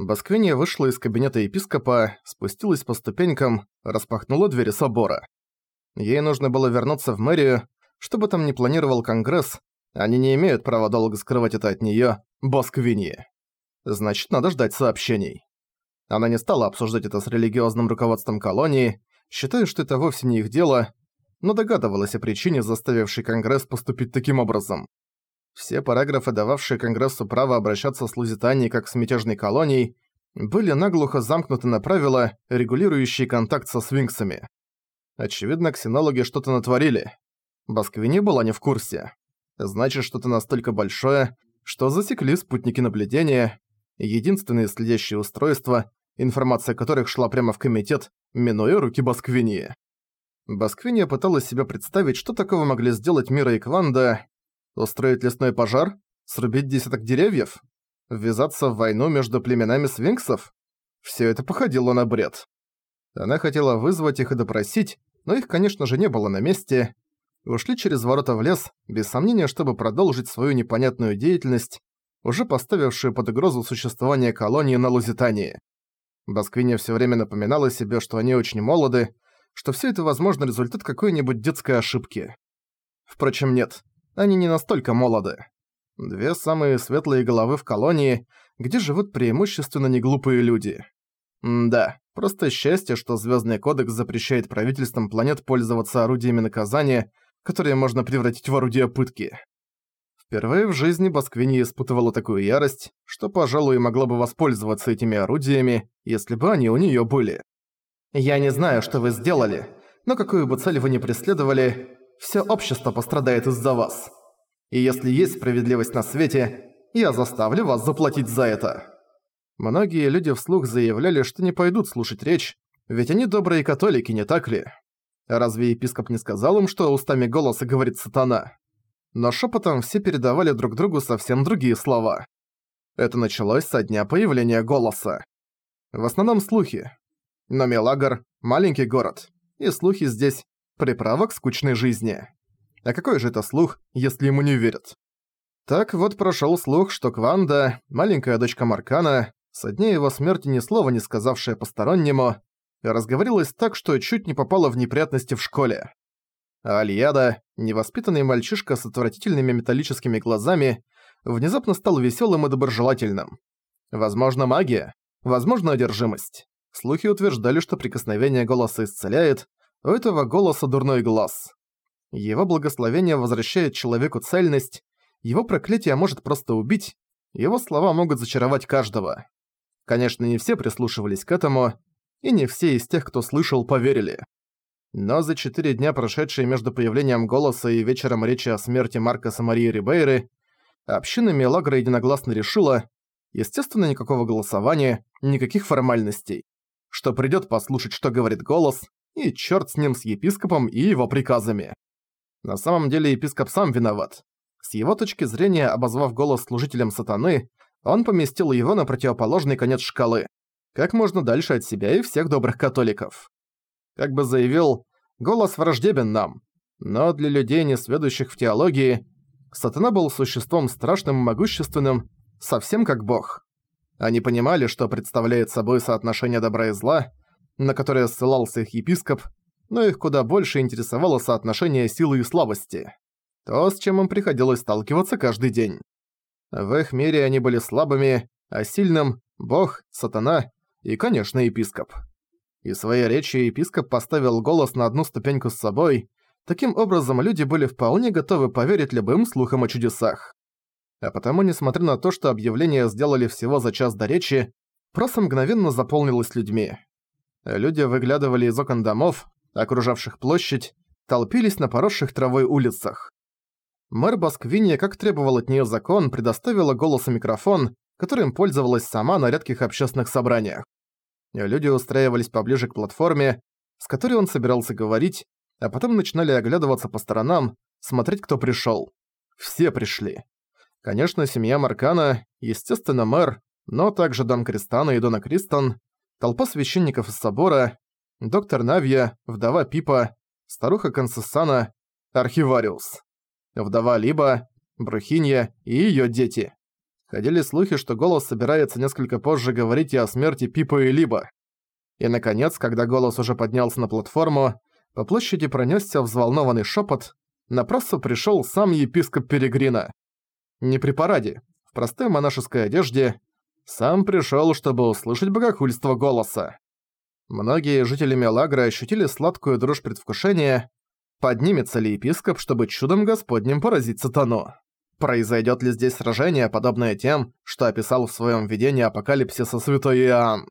Басквиния вышла из кабинета епископа, спустилась по ступенькам, распахнула двери собора. Ей нужно было вернуться в мэрию, чтобы там не планировал Конгресс, они не имеют права долго скрывать это от неё, Басквинии. Значит, надо ждать сообщений. Она не стала обсуждать это с религиозным руководством колонии, считая, что это вовсе не их дело, но догадывалась о причине, заставившей Конгресс поступить таким образом. Все параграфы, дававшие Конгрессу право обращаться с Лузитанией как с мятежной колонией, были наглухо замкнуты на правила, регулирующие контакт со свинксами. Очевидно, ксенологи что-то натворили. Басквини была не в курсе. Значит, что-то настолько большое, что засекли спутники наблюдения, единственные следящие устройства, информация которых шла прямо в комитет, минуя руки Басквини. Басквиния пыталась себе представить, что такого могли сделать Мира и Кванда, устроить лесной пожар, срубить десяток деревьев, ввязаться в войну между племенами свинксов. Все это походило на бред. Она хотела вызвать их и допросить, но их, конечно же, не было на месте, ушли через ворота в лес, без сомнения, чтобы продолжить свою непонятную деятельность, уже поставившую под угрозу существование колонии на Лузитании. Басквиния все время напоминала себе, что они очень молоды, что все это, возможно, результат какой-нибудь детской ошибки. Впрочем, нет, они не настолько молоды. Две самые светлые головы в колонии, где живут преимущественно неглупые люди. М да, просто счастье, что Звездный кодекс запрещает правительствам планет пользоваться орудиями наказания – которые можно превратить в орудие пытки. Впервые в жизни Басквини испытывала такую ярость, что, пожалуй, могла бы воспользоваться этими орудиями, если бы они у неё были. «Я не знаю, что вы сделали, но какую бы цель вы ни преследовали, всё общество пострадает из-за вас. И если есть справедливость на свете, я заставлю вас заплатить за это». Многие люди вслух заявляли, что не пойдут слушать речь, ведь они добрые католики, не так ли? Разве епископ не сказал им, что устами голоса говорит сатана? Но шепотом все передавали друг другу совсем другие слова. Это началось со дня появления голоса. В основном слухи. Но Мелагар – маленький город, и слухи здесь – приправа к скучной жизни. А какой же это слух, если ему не верят? Так вот прошел слух, что Кванда, маленькая дочка Маркана, со дня его смерти ни слова не сказавшая постороннему, разговорилась так, что чуть не попала в неприятности в школе. А Альяда, невоспитанный мальчишка с отвратительными металлическими глазами, внезапно стал веселым и доброжелательным. Возможно, магия, возможно, одержимость. Слухи утверждали, что прикосновение голоса исцеляет, у этого голоса дурной глаз. Его благословение возвращает человеку цельность, его проклятие может просто убить, его слова могут зачаровать каждого. Конечно, не все прислушивались к этому, и не все из тех, кто слышал, поверили. Но за четыре дня, прошедшие между появлением голоса и вечером речи о смерти Маркоса Марии Рибейры, община Мелагра единогласно решила, естественно, никакого голосования, никаких формальностей, что придёт послушать, что говорит голос, и чёрт с ним с епископом и его приказами. На самом деле епископ сам виноват. С его точки зрения, обозвав голос служителем сатаны, он поместил его на противоположный конец шкалы как можно дальше от себя и всех добрых католиков. Как бы заявил, голос враждебен нам, но для людей, не сведущих в теологии, сатана был существом страшным и могущественным, совсем как бог. Они понимали, что представляет собой соотношение добра и зла, на которое ссылался их епископ, но их куда больше интересовало соотношение силы и слабости. То, с чем им приходилось сталкиваться каждый день. В их мире они были слабыми, а сильным – бог, сатана и, конечно, епископ. И своей речи епископ поставил голос на одну ступеньку с собой, таким образом люди были вполне готовы поверить любым слухам о чудесах. А потому, несмотря на то, что объявление сделали всего за час до речи, просто мгновенно заполнилось людьми. Люди выглядывали из окон домов, окружавших площадь, толпились на поросших травой улицах. Мэр Басквинья, как требовал от нее закон, предоставила голосу микрофон, которым пользовалась сама на редких общественных собраниях. Люди устраивались поближе к платформе, с которой он собирался говорить, а потом начинали оглядываться по сторонам, смотреть, кто пришёл. Все пришли. Конечно, семья Маркана, естественно, мэр, но также Дон Кристана и Дона Кристон, толпа священников из собора, доктор Навья, вдова Пипа, старуха Консессана, архивариус, вдова Либа, Брухинья и её дети. Ходили слухи, что голос собирается несколько позже говорить и о смерти Пипа и Либо. И, наконец, когда голос уже поднялся на платформу, по площади пронесся взволнованный шепот. На прассу пришел сам епископ Перегрина. Не при параде, в простой монашеской одежде, сам пришел, чтобы услышать богохульство голоса. Многие жители Мелагра ощутили сладкую дрожь предвкушения, поднимется ли епископ, чтобы чудом господним поразить сатану. Произойдет ли здесь сражение, подобное тем, что описал в своем видении апокалипсиса святой Иоанн?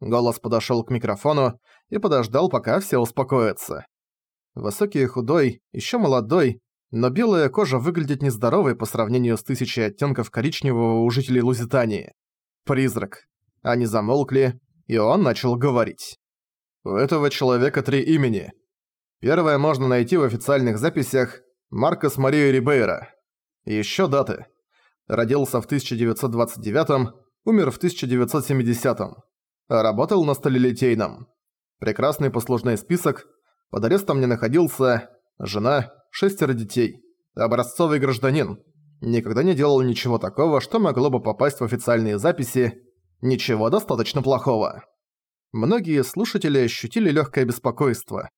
Голос подошел к микрофону и подождал, пока все успокоятся. Высокий и худой, еще молодой, но белая кожа выглядит нездоровой по сравнению с тысячей оттенков коричневого у жителей Лузитании. Призрак. Они замолкли, и он начал говорить. У этого человека три имени. Первое можно найти в официальных записях Маркос Мария Рибейра. И ещё даты. Родился в 1929 умер в 1970 Работал на сталелитейном. Прекрасный послужной список. Под арестом не находился. Жена, шестеро детей. Образцовый гражданин. Никогда не делал ничего такого, что могло бы попасть в официальные записи. Ничего достаточно плохого. Многие слушатели ощутили легкое беспокойство.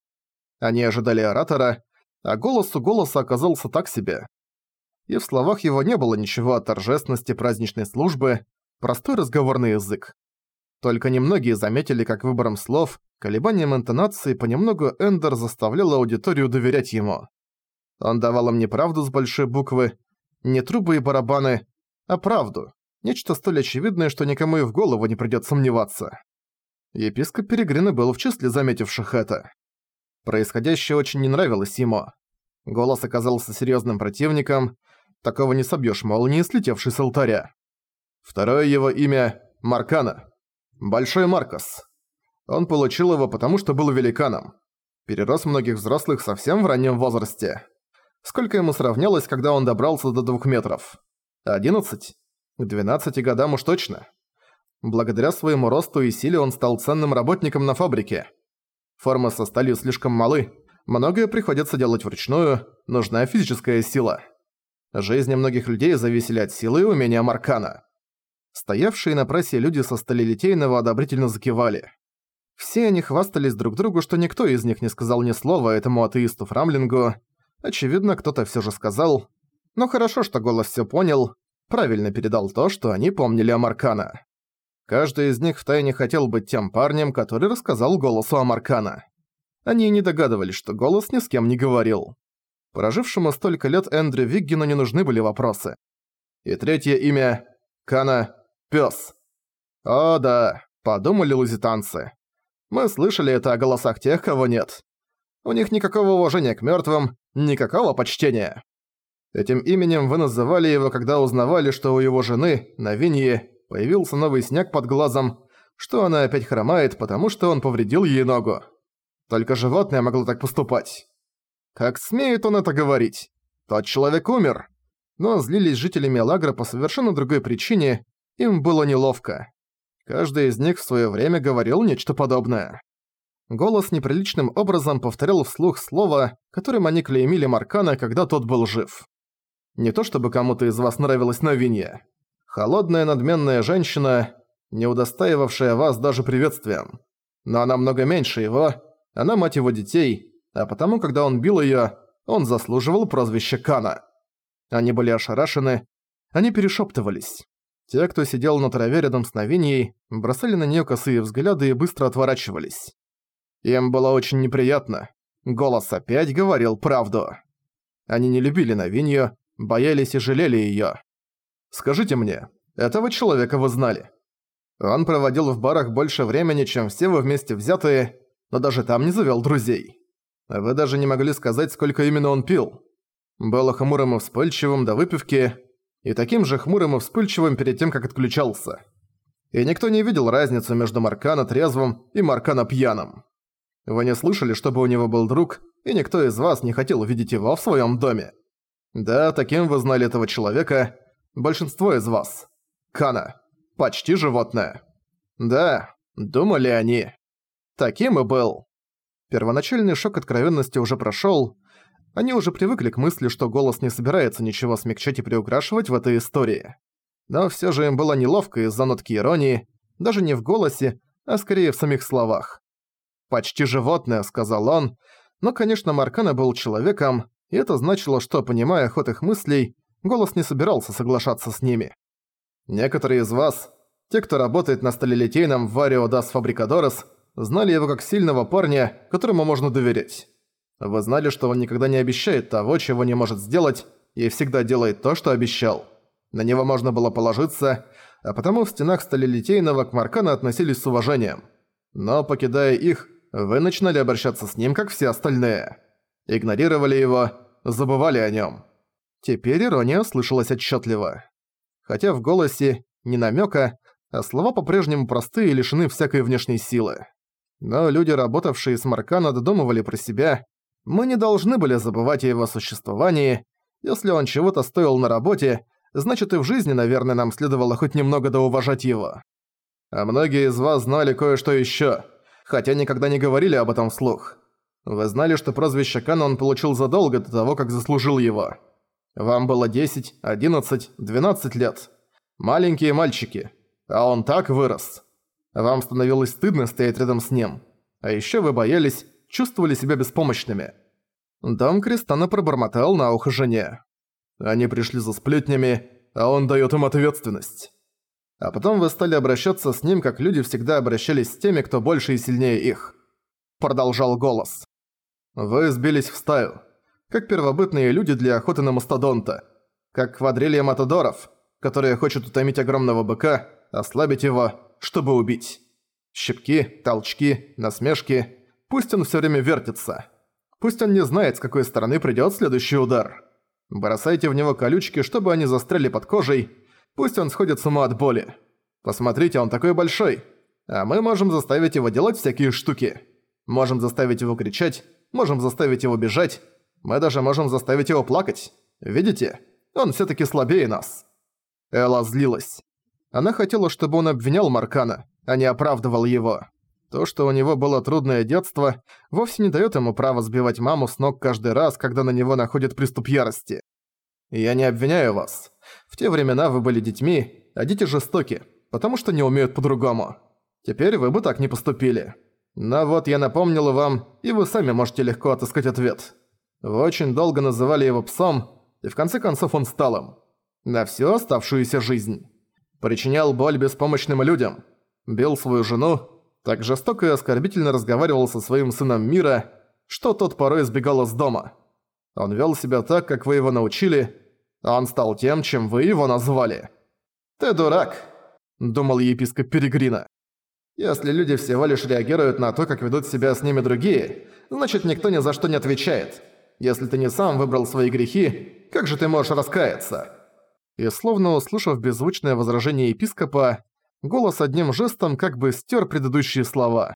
Они ожидали оратора, а голос у голоса оказался так себе. И в словах его не было ничего от торжественности праздничной службы, простой разговорный язык. Только немногие заметили, как выбором слов, колебанием интонации понемногу Эндер заставлял аудиторию доверять ему. Он давал им не правду с большой буквы, не трубы и барабаны, а правду. Нечто столь очевидное, что никому и в голову не придёт сомневаться. Епископ Перегрина был в числе заметивших это. Происходящее очень не нравилось ему. Голос оказался серьёзным противником, такого не собьёшь молнией, слетевшей с алтаря. Второе его имя – Маркана. Большой Маркос. Он получил его потому, что был великаном. Перерос многих взрослых совсем в раннем возрасте. Сколько ему сравнялось, когда он добрался до двух метров? Одиннадцать? К двенадцати годам уж точно. Благодаря своему росту и силе он стал ценным работником на фабрике. Формы со сталью слишком малы, многое приходится делать вручную, нужна физическая сила. Жизни многих людей зависели от силы и умения Маркана. Стоявшие на прессе люди со сталелитейного одобрительно закивали. Все они хвастались друг другу, что никто из них не сказал ни слова этому атеисту Фрамлингу. Очевидно, кто-то всё же сказал. Но хорошо, что голос всё понял, правильно передал то, что они помнили о Маркана. Каждый из них втайне хотел быть тем парнем, который рассказал голосу о Маркана. Они не догадывались, что голос ни с кем не говорил. Прожившему столько лет Эндрю Виггину не нужны были вопросы. И третье имя – Кана Пёс. О да, подумали лузитанцы. Мы слышали это о голосах тех, кого нет. У них никакого уважения к мёртвым, никакого почтения. Этим именем вы называли его, когда узнавали, что у его жены, на Винье, появился новый снег под глазом, что она опять хромает, потому что он повредил ей ногу. Только животное могло так поступать. Как смеет он это говорить? Тот человек умер. Но злились жители Мелагра по совершенно другой причине, им было неловко. Каждый из них в своё время говорил нечто подобное. Голос неприличным образом повторял вслух слово, которым они клеймили Маркана, когда тот был жив. Не то чтобы кому-то из вас нравилось новинье. Холодная надменная женщина, не удостаивавшая вас даже приветствием. Но она много меньше его, она мать его детей, а потому, когда он бил её, он заслуживал прозвища Кана. Они были ошарашены, они перешептывались. Те, кто сидел на траве рядом с Новиньей, бросали на неё косые взгляды и быстро отворачивались. Им было очень неприятно. Голос опять говорил правду. Они не любили Новинью, боялись и жалели её. Скажите мне, этого человека вы знали? Он проводил в барах больше времени, чем все вы вместе взятые, но даже там не завёл друзей. Вы даже не могли сказать, сколько именно он пил. Был хмурым и вспыльчивым до выпивки, и таким же хмурым и вспыльчивым перед тем, как отключался. И никто не видел разницу между Маркана трезвым и Маркана пьяным. Вы не слышали, чтобы у него был друг, и никто из вас не хотел увидеть его в своем доме. Да, таким вы знали этого человека, большинство из вас. Кана. Почти животное. Да, думали они. Таким и был. Первоначальный шок откровенности уже прошёл, они уже привыкли к мысли, что голос не собирается ничего смягчать и приукрашивать в этой истории. Но всё же им было неловко из-за нотки иронии, даже не в голосе, а скорее в самих словах. «Почти животное», — сказал он, но, конечно, Маркана был человеком, и это значило, что, понимая ход их мыслей, голос не собирался соглашаться с ними. Некоторые из вас, те, кто работает на сталелитейном Варио Дас Фабрикадорес, знали его как сильного парня, которому можно доверять. Вы знали, что он никогда не обещает того, чего не может сделать, и всегда делает то, что обещал. На него можно было положиться, а потому в стенах сталелитейного к Маркана относились с уважением. Но, покидая их, вы начинали обращаться с ним, как все остальные. Игнорировали его, забывали о нем. Теперь ирония слышалась отчетливо. Хотя в голосе не намека, а слова по-прежнему простые и лишены всякой внешней силы. Но люди, работавшие с Маркана, додумывали про себя. Мы не должны были забывать о его существовании. Если он чего-то стоил на работе, значит и в жизни, наверное, нам следовало хоть немного доуважать его. А многие из вас знали кое-что ещё хотя никогда не говорили об этом вслух. Вы знали, что прозвище Кана он получил задолго до того, как заслужил его. Вам было 10, 11, 12 лет. Маленькие мальчики. А он так вырос. Вам становилось стыдно стоять рядом с ним. А ещё вы боялись, чувствовали себя беспомощными. Дом Кристана пробормотал на ухо жене. Они пришли за сплетнями, а он даёт им ответственность. А потом вы стали обращаться с ним, как люди всегда обращались с теми, кто больше и сильнее их. Продолжал голос. Вы сбились в стаю, как первобытные люди для охоты на мастодонта, как квадрилья матадоров, которые хочет утомить огромного быка, ослабить его, чтобы убить. Щипки, толчки, насмешки. Пусть он все время вертится. Пусть он не знает, с какой стороны придет следующий удар. Бросайте в него колючки, чтобы они застряли под кожей, Пусть он сходит с ума от боли. Посмотрите, он такой большой. А мы можем заставить его делать всякие штуки. Можем заставить его кричать, можем заставить его бежать. Мы даже можем заставить его плакать. Видите? Он всё-таки слабее нас». Элла злилась. Она хотела, чтобы он обвинял Маркана, а не оправдывал его. То, что у него было трудное детство, вовсе не даёт ему права сбивать маму с ног каждый раз, когда на него находит приступ ярости. Я не обвиняю вас. В те времена вы были детьми, а дети жестоки, потому что не умеют по-другому. Теперь вы бы так не поступили. Но вот я напомнила вам, и вы сами можете легко отыскать ответ. Вы очень долго называли его псом, и в конце концов он стал им. На всю оставшуюся жизнь. Причинял боль беспомощным людям. Бил свою жену, так жестоко и оскорбительно разговаривал со своим сыном мира, что тот порой сбегал из дома. Он вел себя так, как вы его научили, он стал тем, чем вы его назвали. Ты дурак, думал епископ Перегрина. Если люди всего лишь реагируют на то, как ведут себя с ними другие, значит никто ни за что не отвечает. Если ты не сам выбрал свои грехи, как же ты можешь раскаяться? И словно услышав беззвучное возражение епископа, голос одним жестом как бы стер предыдущие слова.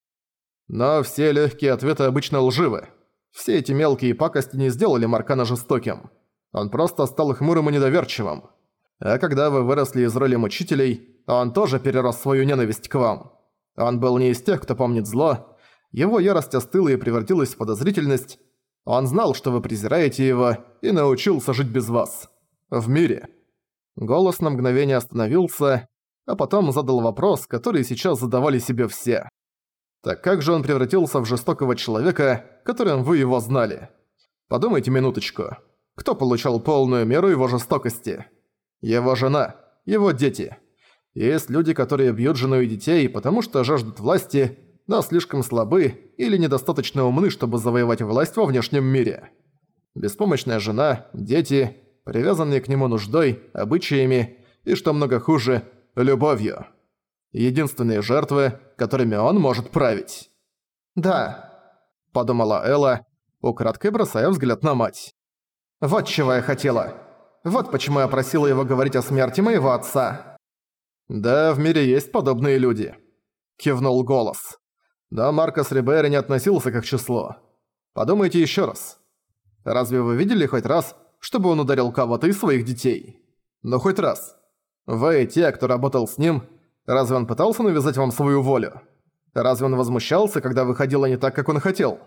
Но все легкие ответы обычно лживы. Все эти мелкие пакости не сделали Маркана жестоким. Он просто стал хмурым и недоверчивым. А когда вы выросли из роли мучителей, он тоже перерос свою ненависть к вам. Он был не из тех, кто помнит зло. Его ярость остыла и превратилась в подозрительность. Он знал, что вы презираете его, и научился жить без вас. В мире. Голос на мгновение остановился, а потом задал вопрос, который сейчас задавали себе все. Так как же он превратился в жестокого человека, которым вы его знали? Подумайте минуточку. Кто получал полную меру его жестокости? Его жена, его дети. Есть люди, которые бьют жену и детей, потому что жаждут власти, но слишком слабы или недостаточно умны, чтобы завоевать власть во внешнем мире. Беспомощная жена, дети, привязанные к нему нуждой, обычаями и, что много хуже, любовью. Единственные жертвы, которыми он может править. «Да», — подумала Элла, украдкой бросая взгляд на мать. Вот чего я хотела. Вот почему я просила его говорить о смерти моего отца. Да, в мире есть подобные люди. Кивнул голос. Да, Маркос Рибейра не относился к их числу. Подумайте еще раз. Разве вы видели хоть раз, чтобы он ударил кого-то из своих детей? Ну хоть раз. Вы, те, кто работал с ним, разве он пытался навязать вам свою волю? Разве он возмущался, когда выходило не так, как он хотел?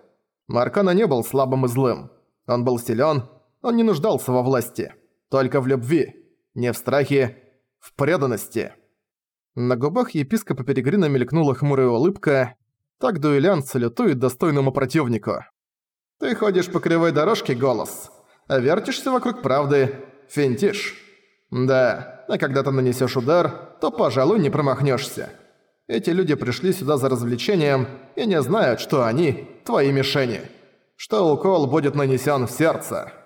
Маркана не был слабым и злым. Он был силен, он не нуждался во власти. Только в любви. Не в страхе. в преданности». На губах епископа Перегрина мелькнула хмурая улыбка. Так дуэлянт салютует достойному противнику. «Ты ходишь по кривой дорожке, голос, а вертишься вокруг правды, финтишь. Да, а когда ты нанесешь удар, то, пожалуй, не промахнешься. Эти люди пришли сюда за развлечением и не знают, что они – твои мишени. Что укол будет нанесен в сердце».